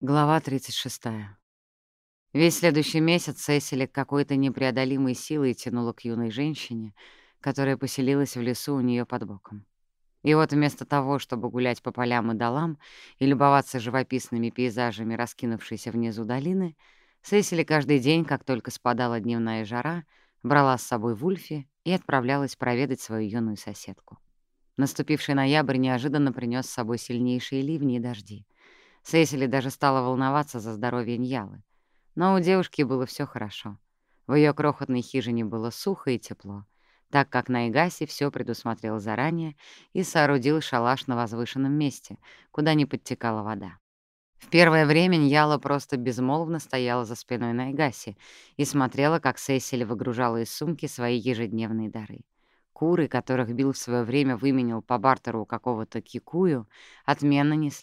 Глава 36. Весь следующий месяц Сесили какой-то непреодолимой силой тянула к юной женщине, которая поселилась в лесу у нее под боком. И вот вместо того, чтобы гулять по полям и долам и любоваться живописными пейзажами, раскинувшейся внизу долины, Сесили каждый день, как только спадала дневная жара, брала с собой Вульфи и отправлялась проведать свою юную соседку. Наступивший ноябрь неожиданно принес с собой сильнейшие ливни и дожди. Сесили даже стала волноваться за здоровье Ньялы. Но у девушки было все хорошо.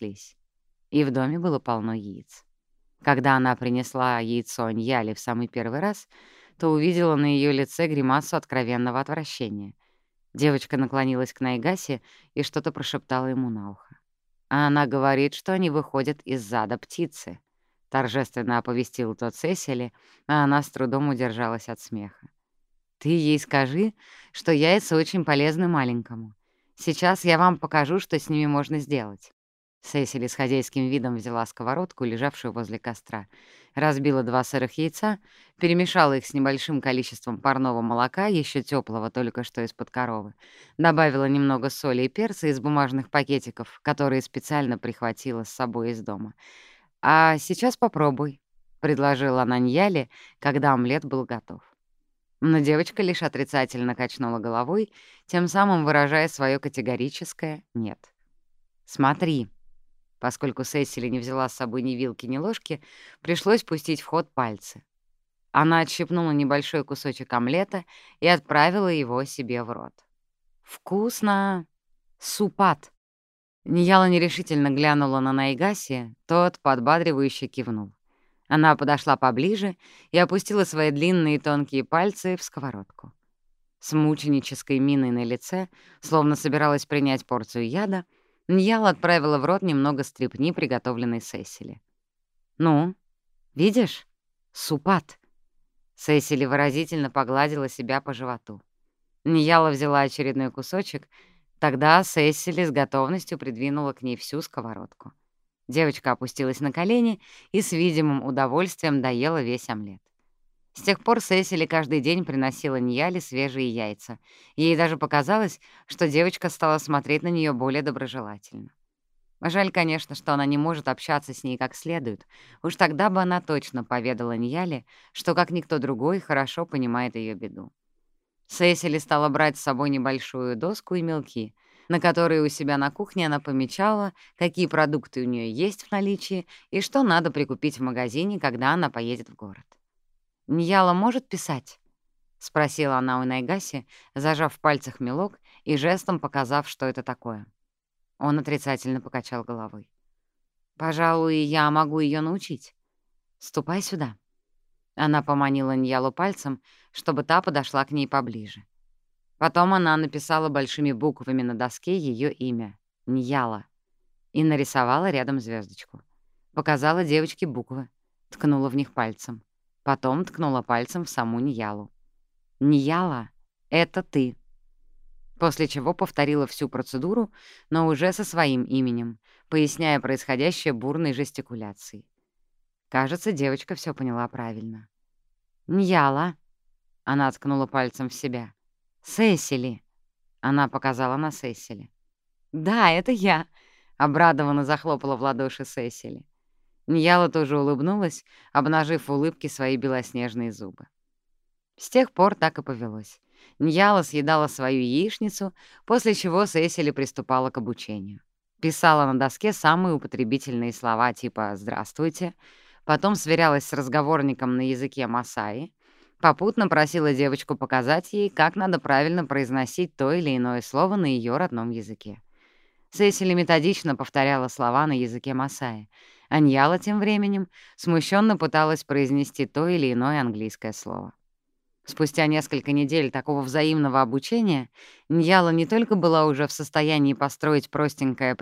В ее крохотной хижине было сухо и тепло, так как Найгаси все предусмотрел заранее и соорудил шалаш на возвышенном месте, куда не подтекала вода. В первое время Ньяла просто безмолвно стояла за спиной Найгаси и смотрела, как Сесили выгружала из сумки свои ежедневные дары. Куры, которых Билл в свое время выменил по бартеру у какого-то кикую, отменно неслись и в доме было полно яиц. Когда она принесла яйцо Аньяле в самый первый раз, то увидела на ее лице гримасу откровенного отвращения. Девочка наклонилась к Найгасе и что-то прошептала ему на ухо. А она говорит, что они выходят из зада птицы. Торжественно оповестил тот Сесили, а она с трудом удержалась от смеха. «Ты ей скажи, что яйца очень полезны маленькому. Сейчас я вам покажу, что с ними можно сделать. Сесили с хозяйским видом взяла сковородку, лежавшую возле костра, разбила два сырых яйца, перемешала их с небольшим количеством парного молока, еще теплого только что из-под коровы, добавила немного соли и перца из бумажных пакетиков, которые специально прихватила с собой из дома. «А сейчас попробуй», — предложила она Ньяле, когда омлет был готов. Но девочка лишь отрицательно качнула головой, тем самым выражая свое категорическое «нет». «Смотри», Поскольку Сесили не взяла с собой ни вилки, ни ложки, пришлось пустить в ход пальцы. Она отщипнула небольшой кусочек омлета и отправила его себе в рот. «Вкусно! Супат!» Нияла нерешительно глянула на Найгаси, тот подбадривающе кивнул. Она подошла поближе и опустила свои длинные тонкие пальцы в сковородку. С мученической миной на лице, словно собиралась принять порцию яда, Ньял отправила в рот немного стрипни, приготовленной Сесили. «Ну, видишь? Супат!» Сесили выразительно погладила себя по животу. Ньяла взяла очередной кусочек, тогда Сесили с готовностью придвинула к ней всю сковородку. Девочка опустилась на колени и с видимым удовольствием доела весь омлет. С тех пор Сесили каждый день приносила Ньяле свежие яйца. Ей даже показалось, что девочка стала смотреть на нее более доброжелательно. Жаль, конечно, что она не может общаться с ней как следует. Уж тогда бы она точно поведала Ньяле, что, как никто другой, хорошо понимает ее беду. Сесили стала брать с собой небольшую доску и мелки, на которые у себя на кухне она помечала, какие продукты у нее есть в наличии и что надо прикупить в магазине, когда она поедет в город. «Ньяла может писать?» — спросила она у Найгаси, зажав в пальцах мелок и жестом показав, что это такое. Он отрицательно покачал головой. «Пожалуй, я могу ее научить. Ступай сюда». Она поманила Ньялу пальцем, чтобы та подошла к ней поближе. Потом она написала большими буквами на доске ее имя — Ньяла, и нарисовала рядом звездочку. Показала девочке буквы, ткнула в них пальцем. Потом ткнула пальцем в саму Ньялу. «Ньяла, это ты». После чего повторила всю процедуру, но уже со своим именем, поясняя происходящее бурной жестикуляцией. Кажется, девочка все поняла правильно. «Ньяла», — она ткнула пальцем в себя. «Сесили», — она показала на Сесили. «Да, это я», — обрадованно захлопала в ладоши Сесили. Ньяла тоже улыбнулась, обнажив в улыбке свои белоснежные зубы. С тех пор так и повелось. Ньяла съедала свою яичницу, после чего Сесили приступала к обучению. Писала на доске самые употребительные слова типа «здравствуйте», потом сверялась с разговорником на языке Масаи, попутно просила девочку показать ей, как надо правильно произносить то или иное слово на ее родном языке. Сесили методично повторяла слова на языке Масаи — Аньяла тем временем смущенно пыталась произнести то или иное английское слово. Спустя несколько недель такого взаимного обучения Ньяла не только была уже в состоянии построить простенькое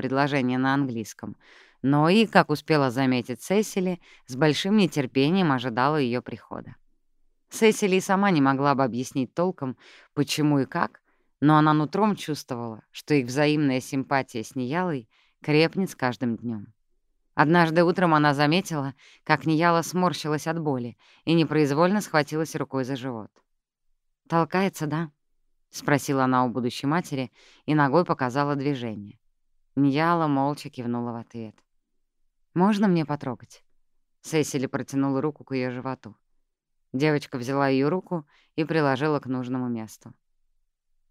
предложение на английском, но и, как успела заметить Сесили, с большим нетерпением ожидала ее прихода. Сесили сама не могла бы объяснить толком, почему и как, но она нутром чувствовала, что их взаимная симпатия с Ниялой крепнет с каждым днем. Однажды утром она заметила, как Нияла сморщилась от боли и непроизвольно схватилась рукой за живот. «Толкается, да?» — спросила она у будущей матери и ногой показала движение. Нияла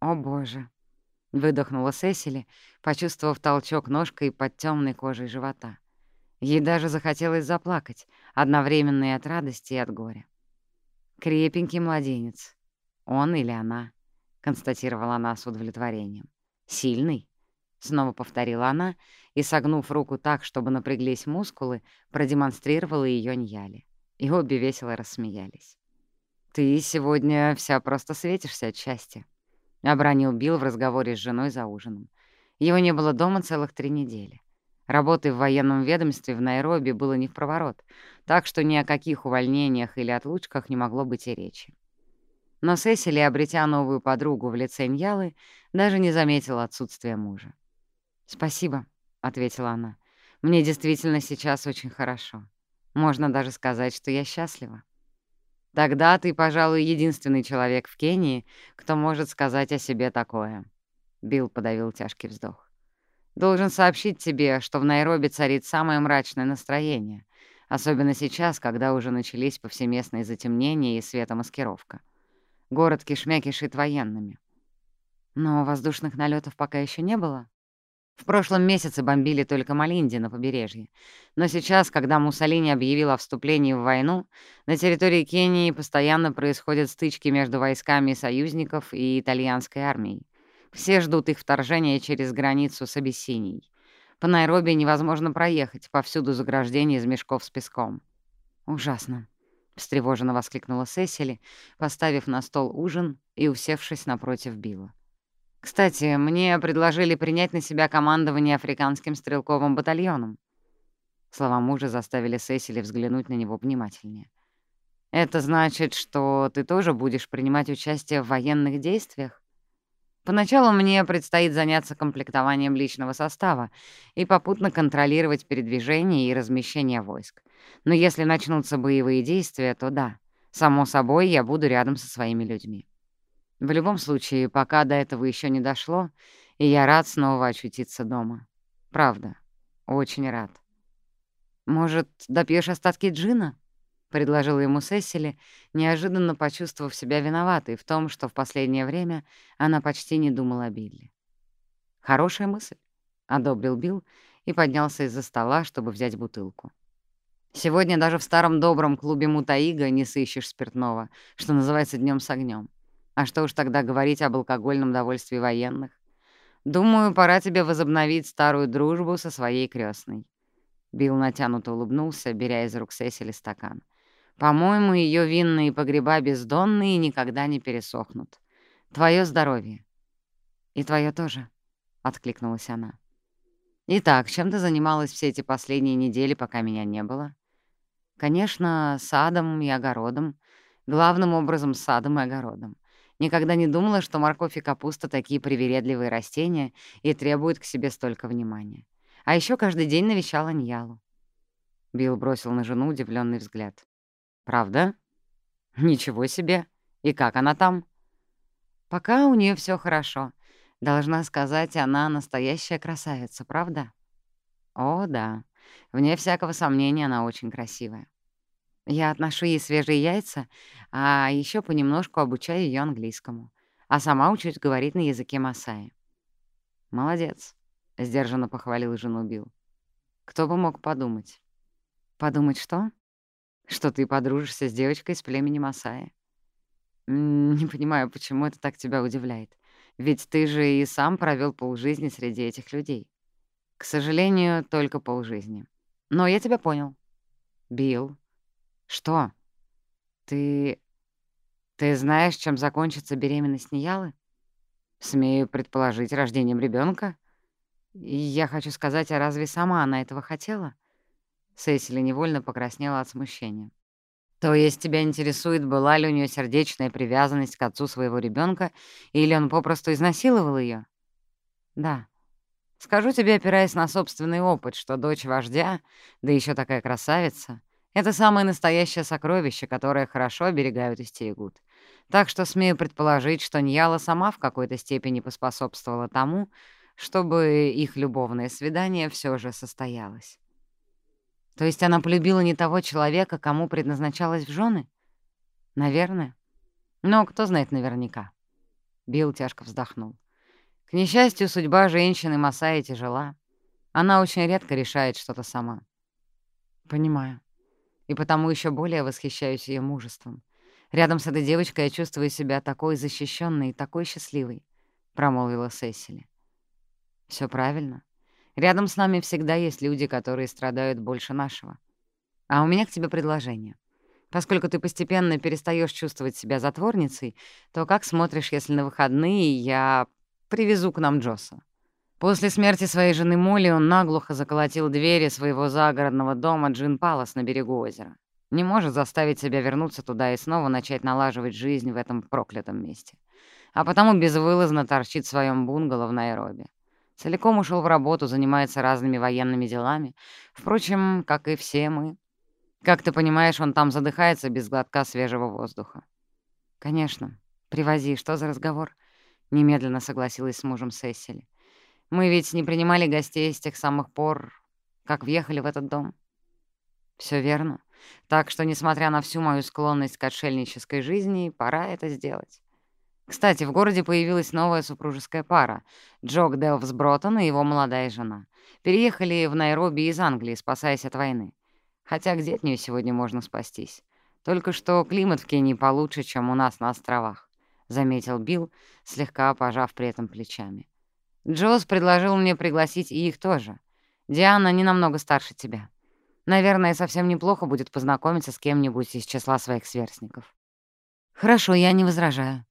молча кивнула в ответ. «Можно мне потрогать?» Сесили протянула руку к ее животу. Девочка взяла ее руку и приложила к нужному месту. «О, боже!» — выдохнула Сесили, почувствовав толчок ножкой под темной кожей живота. Ей даже захотелось заплакать, одновременно и от радости, и от горя. «Крепенький младенец. Он или она», — констатировала она с удовлетворением. «Сильный?» — снова повторила она и, согнув руку так, чтобы напряглись мускулы, продемонстрировала ее Ньяле. И обе весело рассмеялись. «Ты сегодня вся просто светишься от счастья», — обронил Билл в разговоре с женой за ужином. Его не было дома целых три недели. Работы в военном ведомстве в Найроби было не в проворот, так что ни о каких увольнениях или отлучках не могло быть и речи. Но Сесили, обретя новую подругу в лице Ньялы, даже не заметила отсутствия мужа. «Спасибо», — ответила она. «Мне действительно сейчас очень хорошо. Можно даже сказать, что я счастлива». «Тогда ты, пожалуй, единственный человек в Кении, кто может сказать о себе такое». Билл подавил тяжкий вздох. Должен сообщить тебе, что в Найроби царит самое мрачное настроение, особенно сейчас, когда уже начались повсеместные затемнения и светомаскировка. Город кишмя кишит военными. Но воздушных налетов пока еще не было. В прошлом месяце бомбили только Малинди на побережье. Но сейчас, когда Муссолини объявил о вступлении в войну, на территории Кении постоянно происходят стычки между войсками союзников и итальянской армией. Все ждут их вторжения через границу с Абиссинией. По Найроби невозможно проехать, повсюду заграждения из мешков с песком. «Ужасно», — встревоженно воскликнула Сесили, поставив на стол ужин и усевшись напротив Билла. «Кстати, мне предложили принять на себя командование африканским стрелковым батальоном». Слова мужа заставили Сесили взглянуть на него внимательнее. «Это значит, что ты тоже будешь принимать участие в военных действиях?» Поначалу мне предстоит заняться комплектованием личного состава и попутно контролировать передвижение и размещение войск. Но если начнутся боевые действия, то да, само собой, я буду рядом со своими людьми. В любом случае, пока до этого еще не дошло, и я рад снова очутиться дома. Правда, очень рад. Может, допьешь остатки джина? — предложила ему Сесили, неожиданно почувствовав себя виноватой в том, что в последнее время она почти не думала о Билли. «Хорошая мысль», — одобрил Билл и поднялся из-за стола, чтобы взять бутылку. «Сегодня даже в старом добром клубе Мутаига не сыщешь спиртного, что называется днем с огнем. А что уж тогда говорить об алкогольном довольстве военных? Думаю, пора тебе возобновить старую дружбу со своей крестной. Билл натянуто улыбнулся, беря из рук Сесили стакан. По-моему, ее винные погреба бездонные никогда не пересохнут. Твое здоровье. И твое тоже, — откликнулась она. Итак, чем ты занималась все эти последние недели, пока меня не было? Конечно, садом и огородом. Главным образом садом и огородом. Никогда не думала, что морковь и капуста такие привередливые растения и требуют к себе столько внимания. А еще каждый день навещала Ньялу. Билл бросил на жену удивленный взгляд. «Правда? Ничего себе! И как она там?» «Пока у нее все хорошо. Должна сказать, она настоящая красавица, правда?» «О, да. Вне всякого сомнения, она очень красивая. Я отношу ей свежие яйца, а еще понемножку обучаю ее английскому. А сама учусь говорить на языке Масаи. «Молодец», — сдержанно похвалил жену Билл. «Кто бы мог подумать?» «Подумать что?» что ты подружишься с девочкой из племени Масаи. Не понимаю, почему это так тебя удивляет. Ведь ты же и сам провел полжизни среди этих людей. К сожалению, только полжизни. Но я тебя понял. Билл. Что? Ты... Ты знаешь, чем закончится беременность Ниялы? Смею предположить рождением ребенка. Я хочу сказать, а разве сама она этого хотела? Сесили невольно покраснела от смущения. То есть тебя интересует, была ли у нее сердечная привязанность к отцу своего ребенка, или он попросту изнасиловал ее? Да. Скажу тебе, опираясь на собственный опыт, что дочь вождя, да еще такая красавица, это самое настоящее сокровище, которое хорошо оберегают и стерегут. Так что смею предположить, что Ньяла сама в какой-то степени поспособствовала тому, чтобы их любовное свидание все же состоялось. То есть она полюбила не того человека, кому предназначалась в жены? Наверное. Но кто знает наверняка. Билл тяжко вздохнул. К несчастью, судьба женщины Масаи тяжела. Она очень редко решает что-то сама. Понимаю. И потому еще более восхищаюсь ее мужеством. Рядом с этой девочкой я чувствую себя такой защищенной и такой счастливой, промолвила Сесили. Все правильно. Рядом с нами всегда есть люди, которые страдают больше нашего. А у меня к тебе предложение. Поскольку ты постепенно перестаешь чувствовать себя затворницей, то как смотришь, если на выходные я привезу к нам Джоса? После смерти своей жены Молли он наглухо заколотил двери своего загородного дома Джин Палас на берегу озера. Не может заставить себя вернуться туда и снова начать налаживать жизнь в этом проклятом месте. А потому безвылазно торчит в своем бунгало в Найроби. Целиком ушел в работу, занимается разными военными делами. Впрочем, как и все мы. Как ты понимаешь, он там задыхается без глотка свежего воздуха. «Конечно. Привози. Что за разговор?» Немедленно согласилась с мужем Сесили. «Мы ведь не принимали гостей с тех самых пор, как въехали в этот дом». Все верно. Так что, несмотря на всю мою склонность к отшельнической жизни, пора это сделать. Кстати, в городе появилась новая супружеская пара — Джок Делвс Бротон и его молодая жена. Переехали в Найроби из Англии, спасаясь от войны. Хотя где от нее сегодня можно спастись? Только что климат в Кении получше, чем у нас на островах, — заметил Билл, слегка пожав при этом плечами. Джоз предложил мне пригласить и их тоже. Диана не намного старше тебя. Наверное, совсем неплохо будет познакомиться с кем-нибудь из числа своих сверстников. Хорошо, я не возражаю.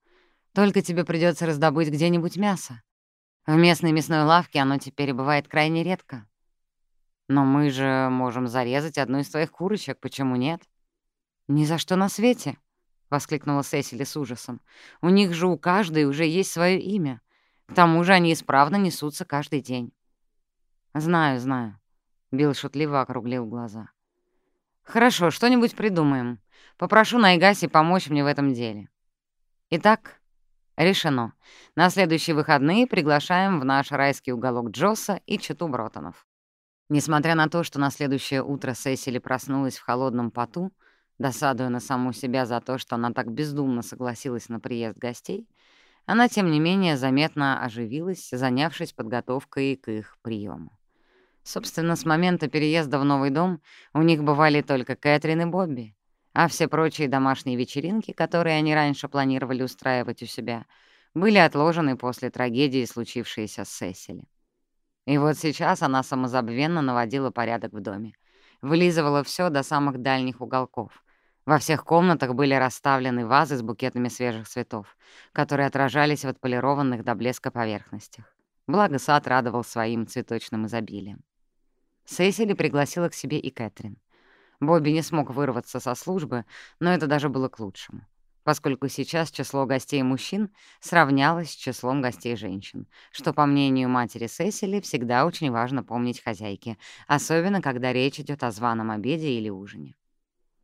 Только тебе придется раздобыть где-нибудь мясо. В местной мясной лавке оно теперь бывает крайне редко. Но мы же можем зарезать одну из твоих курочек, почему нет? Ни за что на свете, — воскликнула Сесили с ужасом. У них же у каждой уже есть свое имя. К тому же они исправно несутся каждый день. Знаю, знаю. Билл шутливо округлил глаза. Хорошо, что-нибудь придумаем. Попрошу Найгаси помочь мне в этом деле. Итак, Решено. На следующие выходные приглашаем в наш райский уголок Джосса и Читу Бротонов. Несмотря на то, что на следующее утро Сесили проснулась в холодном поту, досадуя на саму себя за то, что она так бездумно согласилась на приезд гостей, она, тем не менее, заметно оживилась, занявшись подготовкой к их приему. Собственно, с момента переезда в новый дом у них бывали только Кэтрин и Бобби, а все прочие домашние вечеринки, которые они раньше планировали устраивать у себя, были отложены после трагедии, случившейся с Сесили. И вот сейчас она самозабвенно наводила порядок в доме. Вылизывала все до самых дальних уголков. Во всех комнатах были расставлены вазы с букетами свежих цветов, которые отражались в отполированных до блеска поверхностях. Благо сад радовал своим цветочным изобилием. Сесили пригласила к себе и Кэтрин. Бобби не смог вырваться со службы, но это даже было к лучшему, поскольку сейчас число гостей мужчин сравнялось с числом гостей женщин, что,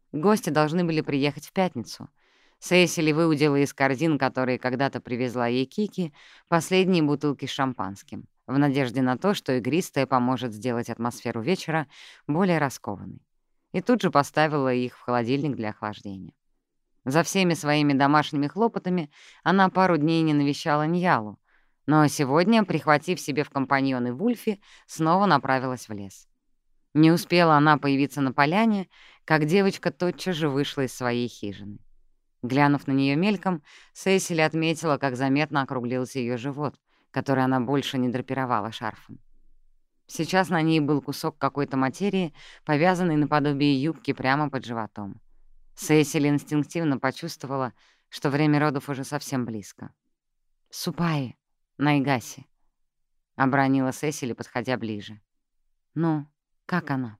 по мнению матери Сесили, всегда очень важно помнить хозяйке, особенно когда речь идет о званом обеде или ужине. Гости должны были приехать в пятницу. Сесили выудила из корзин, которые когда-то привезла ей Кики, последние бутылки с шампанским, в надежде на то, что игристая поможет сделать атмосферу вечера более раскованной и тут же поставила их в холодильник для охлаждения. За всеми своими домашними хлопотами она пару дней не навещала Ньялу, но сегодня, прихватив себе в как-девочка тотчас же вышла из своей хижины. Глянув на нее мельком, Сесили отметила, как заметно округлился ее живот, который она больше не драпировала шарфом. Сейчас на ней был кусок какой-то материи, повязанный наподобие юбки прямо под животом. Сесили инстинктивно почувствовала, что время родов уже совсем близко. «Супаи, Найгаси», — обронила Сесили, подходя ближе. «Ну, как она?»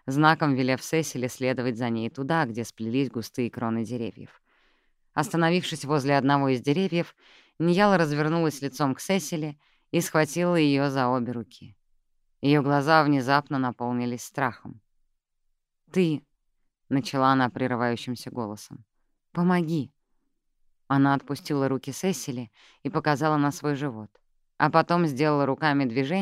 Ребеночек должен вот-вот появиться на свет», — ответила Найгаси, и они вместе направились к Ньяле. «Она хорошо себя чувствует?» Найгаси утвердительно кивнул в ответ. «А когда ты поедешь за ее матерью?» «Мать скоро приедет сюда». «Здравствуй, Сесили», — приветливо улыбнулась девочка, когда они подошли к ней. Потом повернулась к Найгасе и царственным жестом руки приказала ему удалиться. Не дать не взять истинная королева, милостиво отпускающая своего слугу. Найгаси молча кивнул и покинул поляну, скрывшись между деревьев. «Ну, как ты тут?» — спросила у нее Сесили. Ньяла обхватила руками свой живот и выразительно сверкнула глазами в ответ. «Понимаю», Сесили слегка коснулась рукой ее лба и почувствовала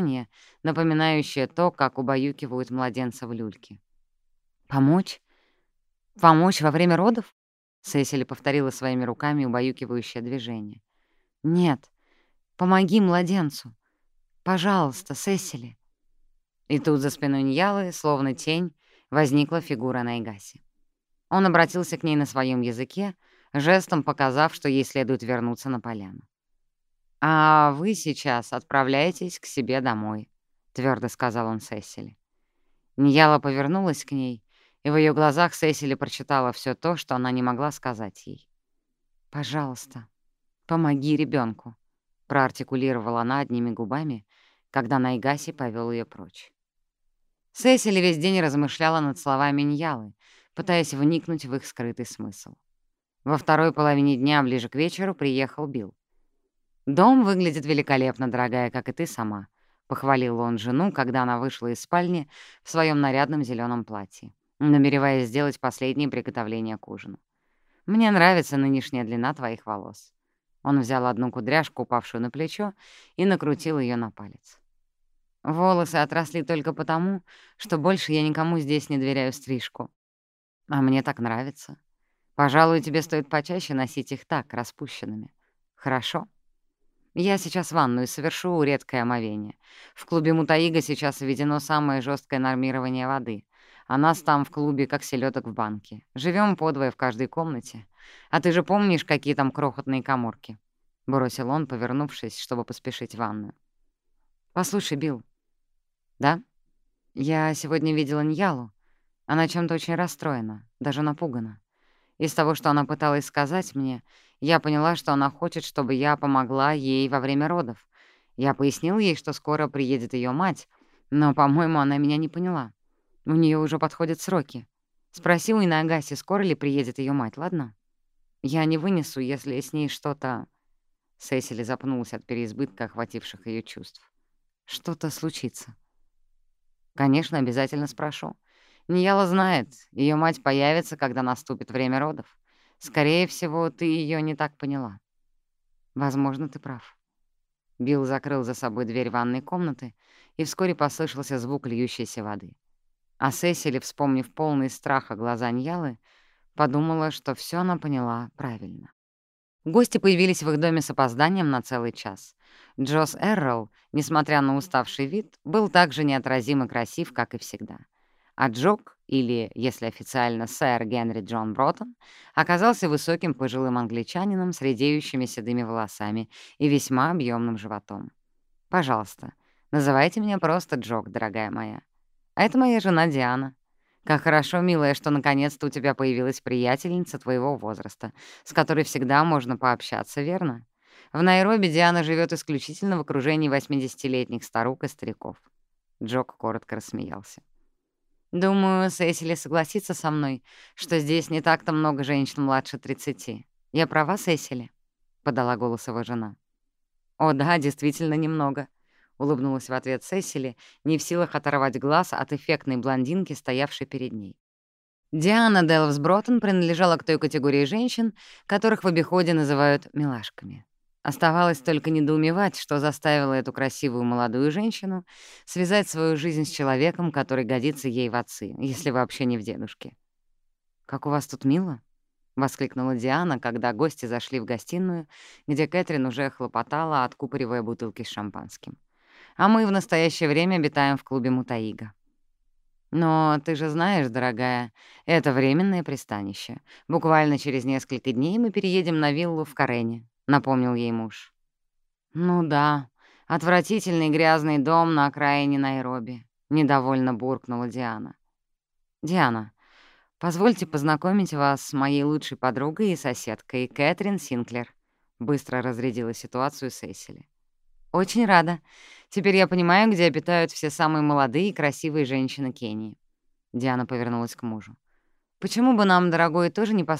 легкую испарину, выступившую на коже. Девочка направилась к краю поляны, знаком велев Сесили следовать за ней туда, где сплелись густые кроны деревьев. Остановившись возле одного из деревьев, Нияла развернулась лицом к Сесили и схватила ее за обе руки. Ее глаза внезапно наполнились страхом. «Ты...» — начала она прерывающимся голосом. «Помоги!» Она отпустила руки Сесили и показала на свой живот, а потом сделала руками движение, напоминающее то, как убаюкивают младенца в люльке. «Помочь? Помочь во время родов?» Сесили повторила своими руками убаюкивающее движение. «Нет, помоги младенцу. Пожалуйста, Сесили». И тут за спиной Ньялы, словно тень, возникла фигура Найгаси. Он обратился к ней на своем языке, жестом показав, что ей следует вернуться на поляну. «А вы сейчас отправляетесь к себе домой», — твердо сказал он Сесили. Нияла повернулась к ней, и в ее глазах Сесили прочитала все то, что она не могла сказать ей. «Пожалуйста, помоги ребенку, проартикулировала она одними губами, когда Найгаси повел ее прочь. Сесили весь день размышляла над словами Ньялы, пытаясь вникнуть в их скрытый смысл. Во второй половине дня, ближе к вечеру, приехал Билл. «Дом выглядит великолепно, дорогая, как и ты сама», — похвалил он жену, когда она вышла из спальни в своем нарядном зеленом платье, намереваясь сделать последние приготовления к ужину. «Мне нравится нынешняя длина твоих волос». Он взял одну кудряшку, упавшую на плечо, и накрутил ее на палец. «Волосы отросли только потому, что больше я никому здесь не доверяю стрижку. А мне так нравится. Пожалуй, тебе стоит почаще носить их так, распущенными. Хорошо? Я сейчас ванную совершу редкое омовение. В клубе Мутаига сейчас введено самое жесткое нормирование воды. А нас там в клубе, как селедок в банке. Живем подвое в каждой комнате. А ты же помнишь, какие там крохотные коморки?» — бросил он, повернувшись, чтобы поспешить в ванную. «Послушай, Билл». «Да? Я сегодня видела Ньялу. Она чем-то очень расстроена, даже напугана. Из того, что она пыталась сказать мне, я поняла, что она хочет, чтобы я помогла ей во время родов. Я пояснил ей, что скоро приедет ее мать, но, по-моему, она меня не поняла. У нее уже подходят сроки. Спроси у Инагаси, скоро ли приедет ее мать, ладно? Я не вынесу, если с ней что-то... Сесили запнулась от переизбытка охвативших ее чувств. Что-то случится. Конечно, обязательно спрошу. Нияла знает, ее мать появится, когда наступит время родов. Скорее всего, ты ее не так поняла. Возможно, ты прав. Билл закрыл за собой дверь ванной комнаты, и вскоре послышался звук льющейся воды. А Сесили, вспомнив полный страха глаза Ньялы, подумала, что все она поняла правильно. Гости появились в их доме с опозданием на целый час. Джос Эррол, несмотря на уставший вид, был так же неотразимо красив, как и всегда — а Джок, или, если официально, сэр Генри Джон Бротон, оказался высоким пожилым англичанином с редеющими седыми волосами и весьма объемным животом. «Пожалуйста, называйте меня просто Джок, дорогая моя. А это моя жена Диана. Как хорошо, милая, что наконец-то у тебя появилась приятельница твоего возраста, с которой всегда можно пообщаться, верно? В Найроби Диана живет исключительно в окружении 80-летних старук и стариков». Джок коротко рассмеялся. Думаю, Сесили согласится со мной, что здесь не так-то много женщин младше 30. Я права, Сесили? подала голос его жена. О, да, действительно немного, улыбнулась в ответ Сесили, не в силах оторвать глаз от эффектной блондинки, стоявшей перед ней. Диана Делвс Броттон принадлежала к той категории женщин, которых в обиходе называют «милашками». Оставалось только недоумевать, что заставило эту красивую молодую женщину связать свою жизнь с человеком, который годится ей в отцы, если вообще не в дедушке. «Как у вас тут мило?» — воскликнула Диана, когда гости зашли в гостиную, где Кэтрин уже хлопотала, откупоривая бутылки с шампанским. «А мы в настоящее время обитаем в клубе Мутаига». «Но ты же знаешь, дорогая, это временное пристанище. Буквально через несколько дней мы переедем на виллу в Карене напомнил ей муж. «Ну да, отвратительный грязный дом на окраине Найроби», — недовольно буркнула Диана. «Диана, позвольте познакомить вас с моей лучшей подругой и соседкой, Кэтрин Синклер», — быстро разрядила ситуацию Сесили. «Очень рада. Теперь я понимаю, где обитают все самые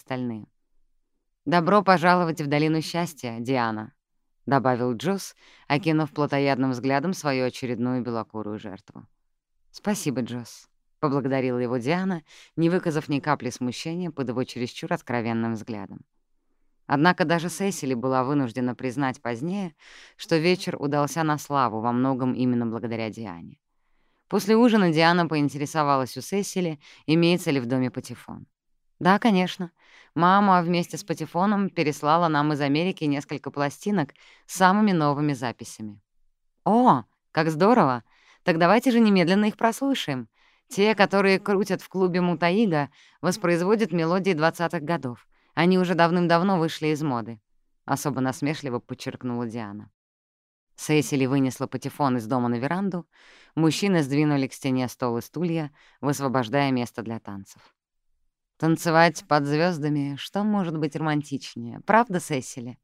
молодые и красивые женщины Кении». Диана повернулась к мужу. «Почему бы нам, дорогой, тоже не построить дом здесь, по соседству? Тогда у меня всегда была бы приятная компания. «Всем шампанского?» — предложила гостям Кэтрин, разливая вино по фужерам. «С удовольствием», — отозвался Джок, с улыбкой глянув на собравшихся. «Вот такую Кению я люблю. Именно такой я и знал ее когда-то. Ваше здоровье, леди и джентльмены». «Будьте здоровы», — хором откликнулись все остальные. «Добро пожаловать в долину счастья, Диана», — добавил Джосс, окинув плотоядным взглядом свою очередную белокурую жертву. «Спасибо, Джосс», — поблагодарила его Диана, не выказав ни капли смущения под его чересчур откровенным взглядом. Однако даже Сесили была вынуждена признать позднее, что вечер удался на славу во многом именно благодаря Диане. После ужина Диана поинтересовалась у Сесили, имеется ли в доме патефон. «Да, конечно. Мама вместе с Патефоном переслала нам из Америки несколько пластинок с самыми новыми записями. О, как здорово! Так давайте же немедленно их прослушаем. Те, которые крутят в клубе Мутаига, воспроизводят мелодии двадцатых годов. Они уже давным-давно вышли из моды. Особо насмешливо подчеркнула Диана. Сесили вынесла патефон из дома на веранду. Мужчины сдвинули к стене стол и стулья, высвобождая место для танцев. Танцевать под звездами, что может быть романтичнее, правда, Сесили?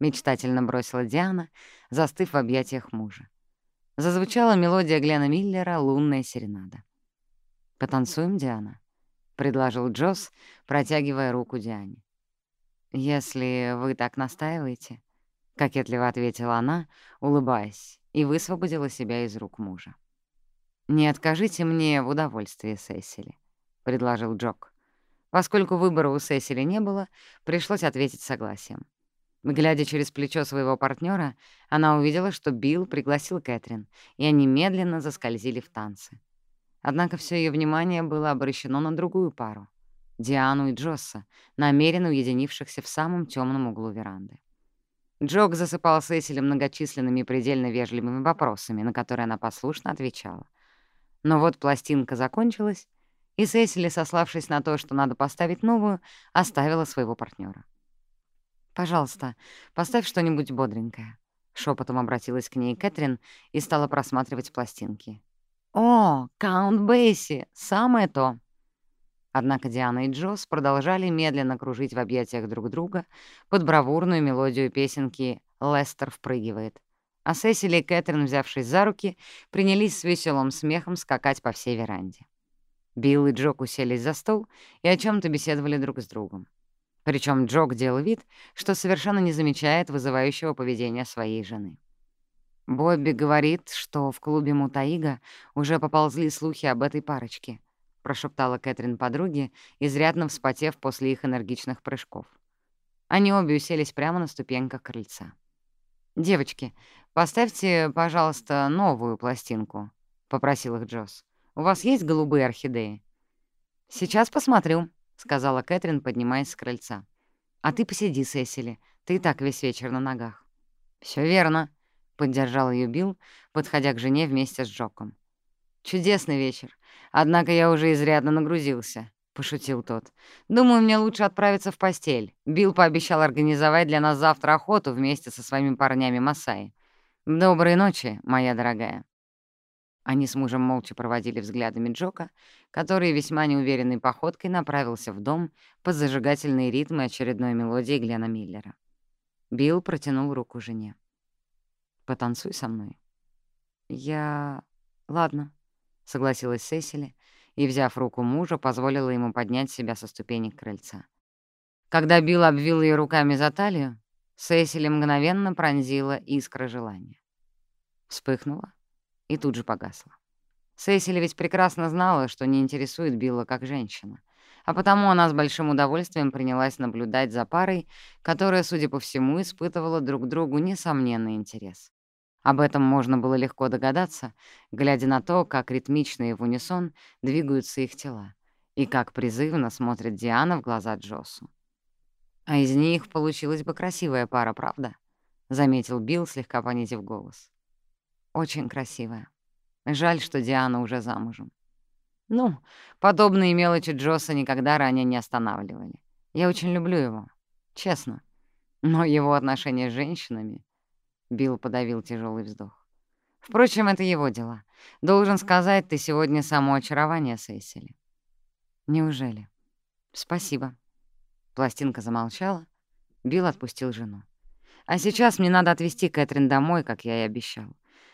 Мечтательно бросила Диана, застыв в объятиях мужа. Зазвучала мелодия Глена Миллера «Лунная серенада». «Потанцуем, Диана?» — предложил Джосс, протягивая руку Диане. «Если вы так настаиваете», — кокетливо ответила она, улыбаясь, и высвободила себя из рук мужа. «Не откажите мне в удовольствии, Сесили», — предложил Джок. Поскольку выбора у Сесили не было, пришлось ответить согласием. Глядя через плечо своего партнера, она увидела, что Билл пригласил Кэтрин, и они медленно заскользили в танцы. Однако все ее внимание было обращено на другую пару — Диану и Джосса, намеренно уединившихся в самом темном углу веранды. Джок засыпал Сесили многочисленными и предельно вежливыми вопросами, на которые она послушно отвечала. Но вот пластинка закончилась, и Сесили, сославшись на то, что надо поставить новую, оставила своего партнера. «Пожалуйста, поставь что-нибудь бодренькое», — шепотом обратилась к ней Кэтрин и стала просматривать пластинки. «О, Каунт Бейси! Самое то!» Однако Диана и Джосс продолжали медленно кружить в объятиях друг друга под бравурную мелодию песенки «Лестер впрыгивает», а Сесили и Кэтрин, взявшись за руки, принялись с веселым смехом скакать по всей веранде. Билл и Джок уселись за стол и о чем то беседовали друг с другом. Причем Джок делал вид, что совершенно не замечает вызывающего поведения своей жены. «Бобби говорит, что в клубе Мутаига уже поползли слухи об этой парочке», — прошептала Кэтрин подруге, изрядно вспотев после их энергичных прыжков. Они обе уселись прямо на ступеньках крыльца. «Девочки, поставьте, пожалуйста, новую пластинку», — попросил их Джосс. У вас есть голубые орхидеи?» «Сейчас посмотрю», — сказала Кэтрин, поднимаясь с крыльца. «А ты посиди, Сесили, ты и так весь вечер на ногах». Все верно», — поддержал ее Билл, подходя к жене вместе с Джоком. «Чудесный вечер. Однако я уже изрядно нагрузился», — пошутил тот. «Думаю, мне лучше отправиться в постель. Билл пообещал организовать для нас завтра охоту вместе со своими парнями Масаи. Доброй ночи, моя дорогая». Они с мужем молча проводили взглядами Джока, который весьма неуверенной походкой направился в дом под зажигательные ритмы очередной мелодии Глена Миллера. Билл протянул руку жене. «Потанцуй со мной». «Я... Ладно», — согласилась Сесили, и, взяв руку мужа, позволила ему поднять себя со ступенек крыльца. Когда Билл обвил ее руками за талию, Сесили мгновенно пронзила искра желания. Вспыхнула и тут же погасла. Сесили ведь прекрасно знала, что не интересует Билла как женщина, а потому она с большим удовольствием принялась наблюдать за парой, которая, судя по всему, испытывала друг другу несомненный интерес. Об этом можно было легко догадаться, глядя на то, как ритмично и в унисон двигаются их тела, и как призывно смотрит Диана в глаза Джоссу. «А из них получилась бы красивая пара, правда?» — заметил Билл, слегка понизив голос. очень красивая. Жаль, что Диана уже замужем. Ну, подобные мелочи Джосса никогда ранее не останавливали. Я очень люблю его, честно. Но его отношения с женщинами... Билл подавил тяжелый вздох. Впрочем, это его дела. Должен сказать, ты сегодня само очарование, Сесили. Неужели? Спасибо. Пластинка замолчала. Билл отпустил жену. А сейчас мне надо отвезти Кэтрин домой, как я и обещал.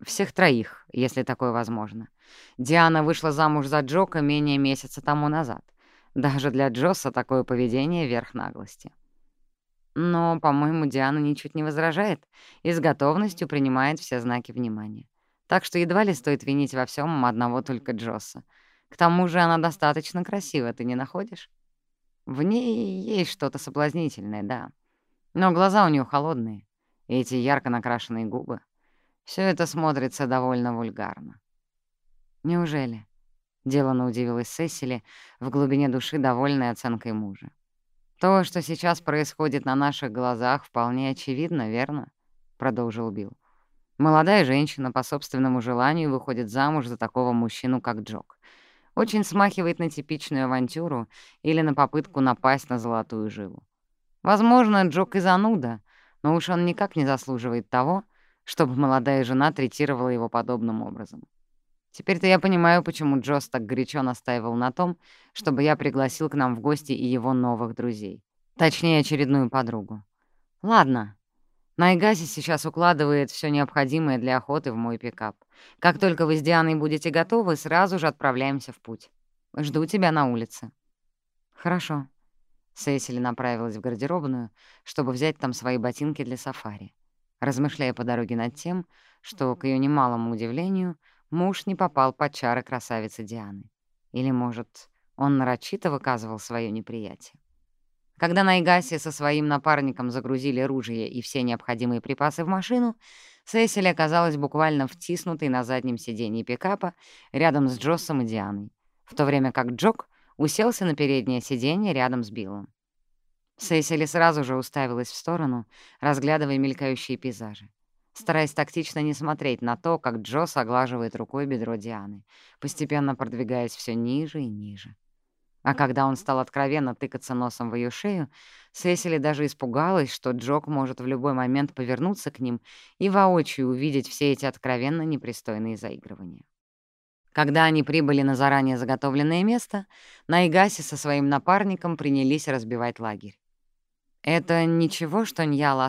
На твоем месте я бы тоже отправился в постель. Пусть эти двое развлекаются в свое удовольствие. Тихо обронил он, кивнув на Диану и Джосса, после чего поцеловал жену в лоб. «До завтра, дорогая». На следующее утро Сесили разбудил Билл. Он уже был одет в рубашку и брюки цвета хаки. «Сколько сейчас времени?» — сонным голосом спросил у него Сесили. «Начало седьмого. Пора вставать и радоваться наступлению нового дня. Отбываем на охоту». «И мне тоже. Ты же знаешь, охота — это не моя стихия. Ненавижу смотреть, как погибают такие красивые животные. Сесили, я был бы тебе крайне признателен, если бы ты поехала вместе с нами. Ты же видела вчера вечером, что творилось между Джоссом и Дианой. Ты мне нужна там, чтобы отвлекать внимание». «Чье внимание? Дианы? Джока? Или уж скорее Джосса?» — проговорила она громко, выбираясь из постели. «Всех троих, если такое возможно. Диана вышла замуж за Джока менее месяца тому назад. Даже для Джосса такое поведение — верх наглости. Но, по-моему, Диана ничуть не возражает и с готовностью принимает все знаки внимания. Так что едва ли стоит винить во всем одного только Джосса. К тому же она достаточно красива, ты не находишь? В ней есть что-то соблазнительное, да. Но глаза у нее холодные, и эти ярко накрашенные губы. Все это смотрится довольно вульгарно. Неужели? Делано удивилась Сесили, в глубине души довольной оценкой мужа. «То, что сейчас происходит на наших глазах, вполне очевидно, верно?» — продолжил Билл. «Молодая женщина по собственному желанию выходит замуж за такого мужчину, как Джок. Очень смахивает на типичную авантюру или на попытку напасть на золотую жилу. Возможно, Джок и зануда, но уж он никак не заслуживает того, чтобы молодая жена третировала его подобным образом. Теперь-то я понимаю, почему Джосс так горячо настаивал на том, чтобы я пригласил к нам в гости и его новых друзей. Точнее, очередную подругу. Ладно. Найгаси сейчас укладывает все необходимое для охоты в мой пикап. Как только вы с Дианой будете готовы, сразу же отправляемся в путь. Жду тебя на улице. Хорошо. Сесили направилась в гардеробную, чтобы взять там свои ботинки для сафари, размышляя по дороге над тем, что, к ее немалому удивлению, муж не попал под чары красавицы Дианы. Или, может, он нарочито выказывал свое неприятие. Когда Найгаси со своим напарником загрузили ружье и все необходимые припасы в машину, Сесили оказалась буквально втиснутой на заднем сиденье пикапа рядом с Джоссом и Дианой, в то время как Джок уселся на переднее сиденье рядом с Биллом. Сесили сразу же уставилась в сторону, разглядывая мелькающие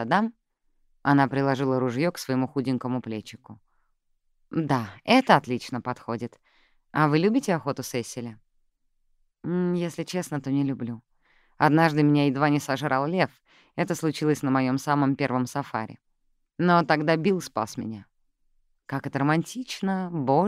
пейзажи стараясь тактично не смотреть на то, как Джо соглаживает рукой бедро Дианы, постепенно продвигаясь все ниже и ниже. А когда он стал откровенно тыкаться носом в ее шею, Сесили даже испугалась, что Джок может в любой момент повернуться к ним и воочию увидеть все эти откровенно непристойные заигрывания. Когда они прибыли на заранее заготовленное место, Найгаси со своим напарником принялись разбивать лагерь. Это ничего, что Ньяла осталась одна. Сесили подошла прямиком к Найгасе. «Вчера вечером прибыла мать Ниялы. С ней все в порядке. Осталась чисто женская работа», — ответил Найгаси, извлекая из багажника складные стулья, стол и корзины с провизией. «Какое мне больше подходит?» — вопросила Диана, возникнув рядом с ними и беря в руки ружье. «Наверное, вот это, да?» Она приложила ружье к своему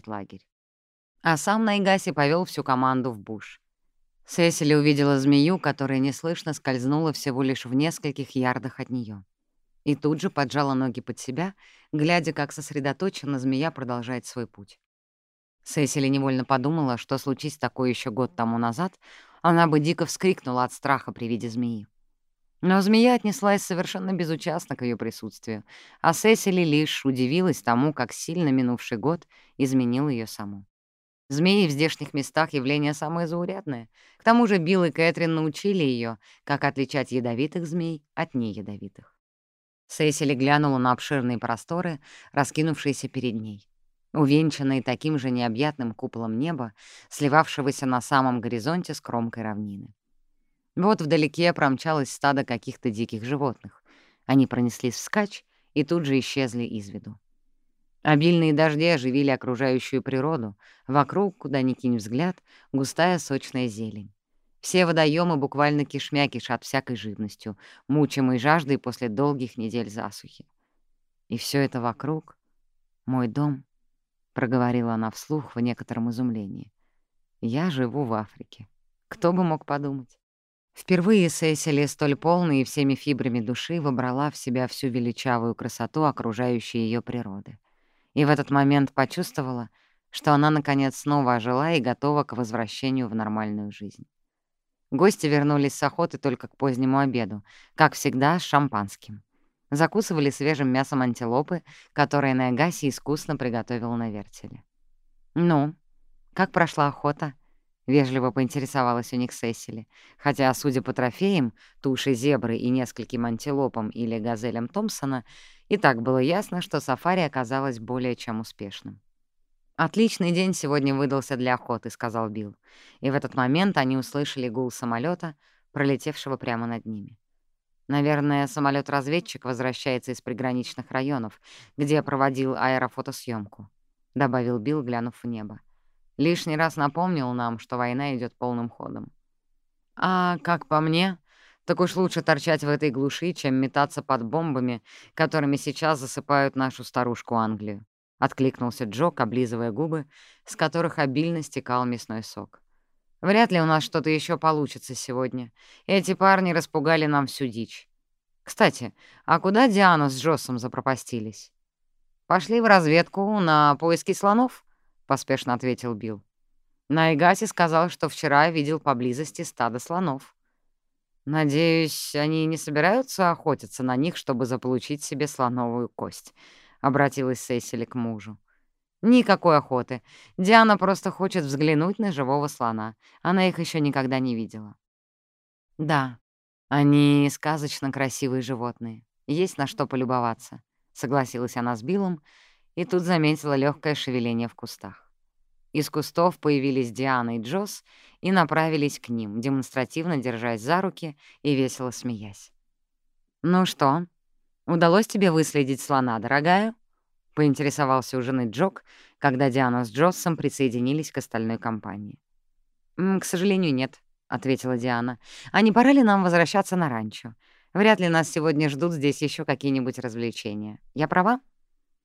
худенькому плечику. «Да, это отлично подходит. А вы любите охоту Сесиля?» «Если честно, то не люблю. Однажды меня едва не сожрал лев. Это случилось на моем самом первом сафари. Но тогда Билл спас меня. Как это романтично, боже, как романтично. Я уже успела побывать на паре сафари после нашего приезда сюда. И мне тоже однажды пришлось спасать дорогого старину Джока из пасти льва. Правда ведь, дорогой?» Она звонко рассмеялась. «Будем надеяться, что и сегодня у нас будет удачная охота». Сесили была счастлива остаться в лагере, устроившись на складном стуле в теньке под деревом, под бдительным оком напарника Найгаси, который остался охранять лагерь. А сам Найгаси повел всю команду в буш. Сесили увидела змею, которая неслышно скользнула всего лишь в нескольких ярдах от нее, И тут же поджала ноги под себя, глядя, как сосредоточенно змея продолжает свой путь. Сесили невольно подумала, что случись такое еще год тому назад, она бы дико вскрикнула от страха при виде змеи. Но змея отнеслась совершенно безучастно к ее присутствию, а Сесили лишь удивилась тому, как сильно минувший год изменил ее саму. Змеи в здешних местах — явление самое заурядное. К тому же Билл и Кэтрин научили ее, как отличать ядовитых змей от неядовитых. Сесили глянула на обширные просторы, раскинувшиеся перед ней увенчанные таким же необъятным куполом неба, сливавшегося на самом горизонте с кромкой равнины. Вот вдалеке промчалось стадо каких-то диких животных. Они пронеслись вскачь и тут же исчезли из виду. Обильные дожди оживили окружающую природу. Вокруг, куда ни кинь взгляд, густая сочная зелень. Все водоемы буквально кишмя кишат всякой живностью, мучимой жаждой после долгих недель засухи. И все это вокруг — мой дом — проговорила она вслух в некотором изумлении. «Я живу в Африке. Кто бы мог подумать?» Впервые Сесили столь полной и всеми фибрами души вобрала в себя всю величавую красоту окружающей ее природы. И в этот момент почувствовала, что она, наконец, снова ожила и готова к возвращению в нормальную жизнь. Гости вернулись с охоты только к позднему обеду, как всегда, с шампанским. Закусывали свежим мясом антилопы, которое Нагаси искусно приготовил на вертеле. «Ну, как прошла охота?» — вежливо поинтересовалась у них Сесили, хотя, судя по трофеям, туши зебры и нескольким антилопам или газелям Томпсона, и так было ясно, что сафари оказалось более чем успешным. «Отличный день сегодня выдался для охоты», — сказал Билл. И в этот момент они услышали гул самолета, пролетевшего прямо над ними. Наверное, самолет разведчик возвращается из приграничных районов, где проводил аэрофотосъемку, добавил Билл, глянув в небо. Лишний раз напомнил нам, что война идет полным ходом. А, как по мне, так уж лучше торчать в этой глуши, чем метаться под бомбами, которыми сейчас засыпают нашу старушку Англию. Откликнулся Джок, облизывая губы, с которых обильно стекал мясной сок. Вряд ли у нас что-то еще получится сегодня. Эти парни распугали нам всю дичь. Кстати, а куда Диана с Джоссом запропастились? «Пошли в разведку на поиски слонов», — поспешно ответил Билл. Найгаси сказал, что вчера видел поблизости стадо слонов. «Надеюсь, они не собираются охотиться на них, чтобы заполучить себе слоновую кость», — обратилась Сесили к мужу. Никакой охоты. Диана просто хочет взглянуть на живого слона. Она их еще никогда не видела. Да, они сказочно красивые животные. Есть на что полюбоваться. Согласилась она с Биллом, и тут заметила легкое шевеление в кустах. Из кустов появились Диана и Джосс и направились к ним, демонстративно держась за руки и весело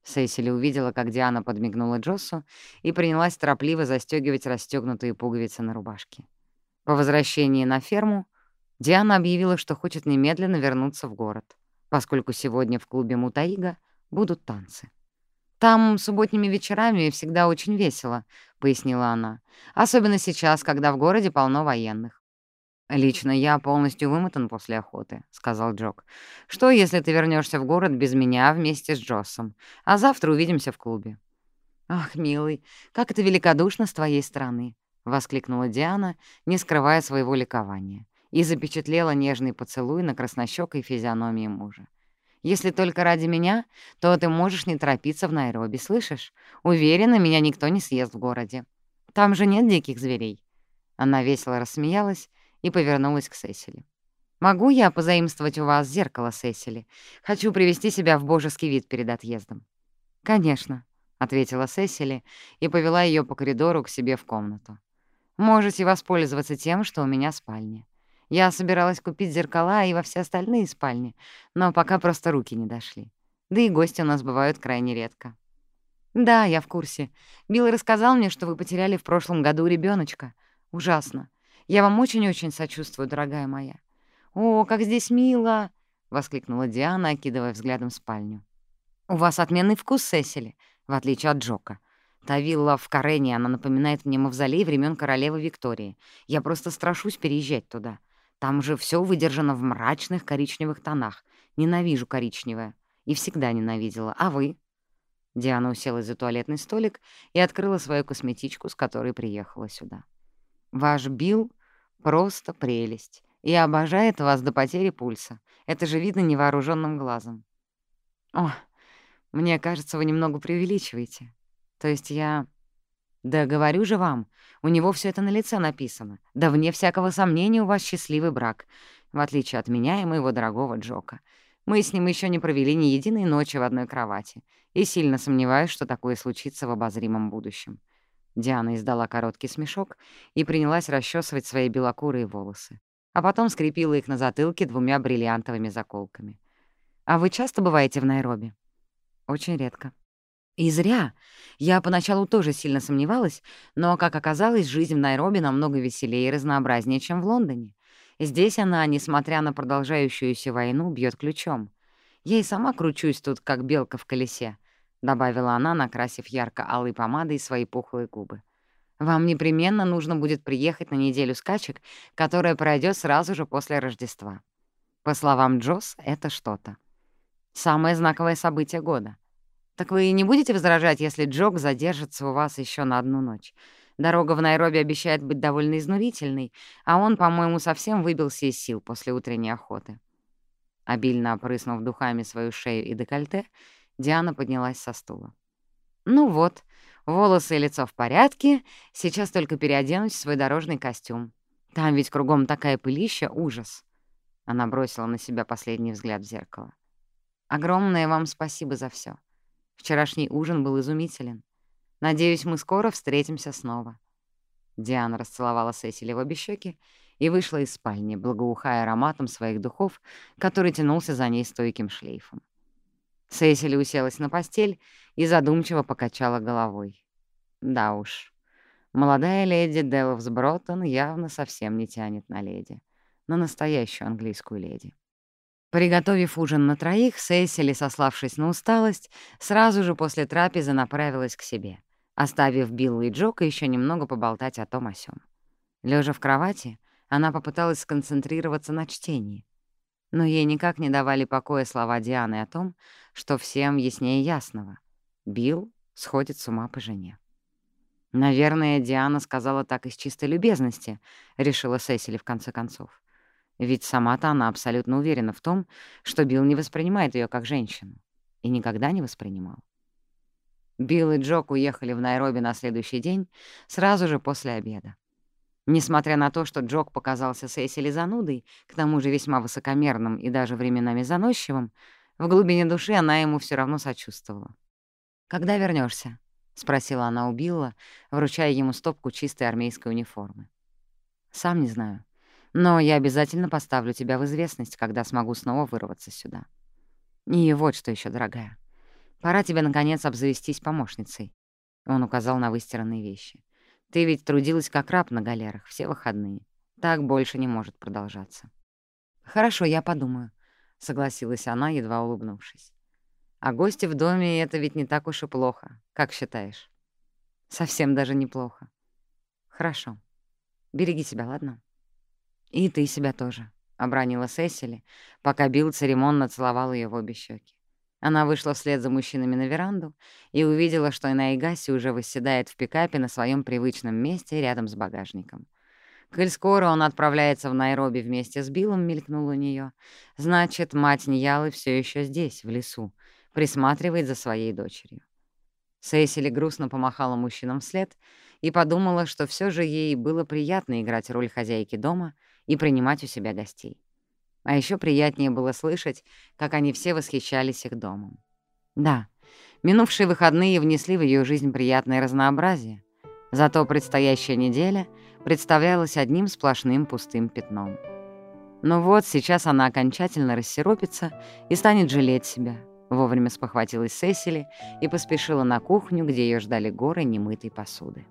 смеясь. «Ну что, удалось тебе выследить слона, дорогая?» — поинтересовался у жены Джок, когда Диана с Джоссом присоединились к остальной компании. «К сожалению, нет», — ответила Диана. «А не пора ли нам возвращаться на ранчо? Вряд ли нас сегодня ждут здесь еще какие-нибудь развлечения. Я права?» Сесили увидела, как Диана подмигнула Джоссу и принялась торопливо застегивать расстегнутые пуговицы на рубашке. По возвращении на ферму Диана объявила, что хочет немедленно вернуться в город. поскольку сегодня в клубе «Мутаига» будут танцы. «Там субботними вечерами всегда очень весело», — пояснила она. «Особенно сейчас, когда в городе полно военных». «Лично я полностью вымотан после охоты», — сказал Джок. «Что, если ты вернешься в город без меня вместе с Джоссом, а завтра увидимся в клубе?» «Ах, милый, как это великодушно с твоей стороны!» — воскликнула Диана, не скрывая своего ликования, и запечатлела нежный поцелуй на краснощёкой физиономии мужа. «Если только ради меня, то ты можешь не торопиться в Найроби, слышишь? Уверена, меня никто не съест в городе. Там же нет диких зверей». Она весело рассмеялась и повернулась к Сесили. «Могу я позаимствовать у вас зеркало, Сесили? Хочу привести себя в божеский вид перед отъездом». «Конечно», — ответила Сесили и повела ее по коридору к себе в комнату. Можете воспользоваться тем, что у меня спальня. Я собиралась купить зеркала и во все остальные спальни, но пока просто руки не дошли. Да и гости у нас бывают крайне редко. Да, я в курсе. Билл рассказал мне, что вы потеряли в прошлом году ребеночка. Ужасно. Я вам очень-очень сочувствую, дорогая моя. О, как здесь мило! воскликнула Диана, окидывая взглядом спальню. У вас отменный вкус, Сесили, в отличие от Джока. Та вилла в Карене, она напоминает мне мавзолей времен королевы Виктории. Я просто страшусь переезжать туда. Там же все выдержано в мрачных коричневых тонах. Ненавижу коричневое. И всегда ненавидела. А вы?» Диана уселась за туалетный столик и открыла свою косметичку, с которой приехала сюда. «Ваш Билл — просто прелесть. И обожает вас до потери пульса. Это же видно невооруженным глазом». «О, мне кажется, вы немного преувеличиваете. То есть я... Да говорю же вам, у него все это на лице написано. Да вне всякого сомнения у вас счастливый брак, в отличие от меня и моего дорогого Джока. Мы с ним еще не провели ни единой ночи в одной кровати, и сильно сомневаюсь, что такое случится в обозримом будущем. Диана издала короткий смешок и принялась расчесывать свои белокурые волосы, а потом скрепила их на затылке двумя бриллиантовыми заколками. «А вы часто бываете в Найроби?» «Очень редко», и зря. Я поначалу тоже сильно сомневалась, но, как оказалось, жизнь в Найроби намного веселее и разнообразнее, чем в Лондоне. Здесь она, несмотря на продолжающуюся войну, бьет ключом. Я и сама кручусь тут, как белка в колесе, — добавила она, накрасив ярко-алой помадой свои пухлые губы. «Вам непременно нужно будет приехать на неделю скачек, которая пройдет сразу же после Рождества. По словам Джосс, это что-то. Самое знаковое событие года. «Так вы не будете возражать, если Джок задержится у вас еще на одну ночь? Дорога в Найроби обещает быть довольно изнурительной, а он, по-моему, совсем выбился из сил после утренней охоты». Обильно опрыснув духами свою шею и декольте, Диана поднялась со стула. «Ну вот, волосы и лицо в порядке, сейчас только переоденусь в свой дорожный костюм. Там ведь кругом такая пылища, ужас». Она бросила на себя последний взгляд в зеркало. «Огромное вам спасибо за все. Вчерашний ужин был изумителен. Надеюсь, мы скоро встретимся снова». Диана расцеловала Сесили в обе щеки и вышла из спальни, благоухая ароматом своих духов, который тянулся за ней стойким шлейфом. Сесили уселась на постель и задумчиво покачала головой. Да уж, молодая леди Делвс Броттон явно совсем не тянет на леди, на настоящую английскую леди. Приготовив ужин на троих, Сесили, сославшись на усталость, сразу же после трапезы направилась к себе, оставив Билла и Джока еще немного поболтать о том о сём. Лежа в кровати, она попыталась сконцентрироваться на чтении, но ей никак не давали покоя слова Дианы о том, что всем яснее ясного — Билл сходит с ума по жене. «Наверное, Диана сказала так из чистой любезности», — решила Сесили в конце концов. Ведь сама-то она абсолютно уверена в том, что Билл не воспринимает ее как женщину. И никогда не воспринимал. Билл и Джок уехали в Найроби на следующий день, сразу же после обеда. Несмотря на то, что Джок показался Сесили занудой, к тому же весьма высокомерным и даже временами заносчивым, в глубине души она ему все равно сочувствовала. «Когда вернешься? спросила она у Билла, вручая ему стопку чистой армейской униформы. «Сам не знаю. Но я обязательно поставлю тебя в известность, когда смогу снова вырваться сюда. И вот что еще, дорогая. Пора тебе, наконец, обзавестись помощницей. Он указал на выстиранные вещи. Ты ведь трудилась как раб на галерах все выходные. Так больше не может продолжаться. Хорошо, я подумаю. согласилась она, едва улыбнувшись. «А гости в доме — это ведь не так уж и плохо, как считаешь?» «Совсем даже неплохо. Хорошо. Береги себя, ладно?» «И ты себя тоже», — обронила Сесили, пока Билл церемонно целовал ее в обе щеки. Она вышла вслед за мужчинами на веранду и увидела, что Инайгаси уже восседает в пикапе на своем привычном месте рядом с багажником. Коль скоро он отправляется в Найроби вместе с Биллом, мелькнул у нее. Значит, мать Ньялы все еще здесь, в лесу, присматривает за своей дочерью. Сейсили грустно помахала мужчинам вслед и подумала, что все же ей было приятно играть роль хозяйки дома и принимать у себя гостей. А еще приятнее было слышать, как они все восхищались их домом. Да, минувшие выходные внесли в ее жизнь приятное разнообразие, зато предстоящая неделя представлялась одним сплошным пустым пятном. Но вот сейчас она окончательно рассеропится и станет жалеть себя. Вовремя спохватилась Сесили и поспешила на кухню, где ее ждали горы немытой посуды.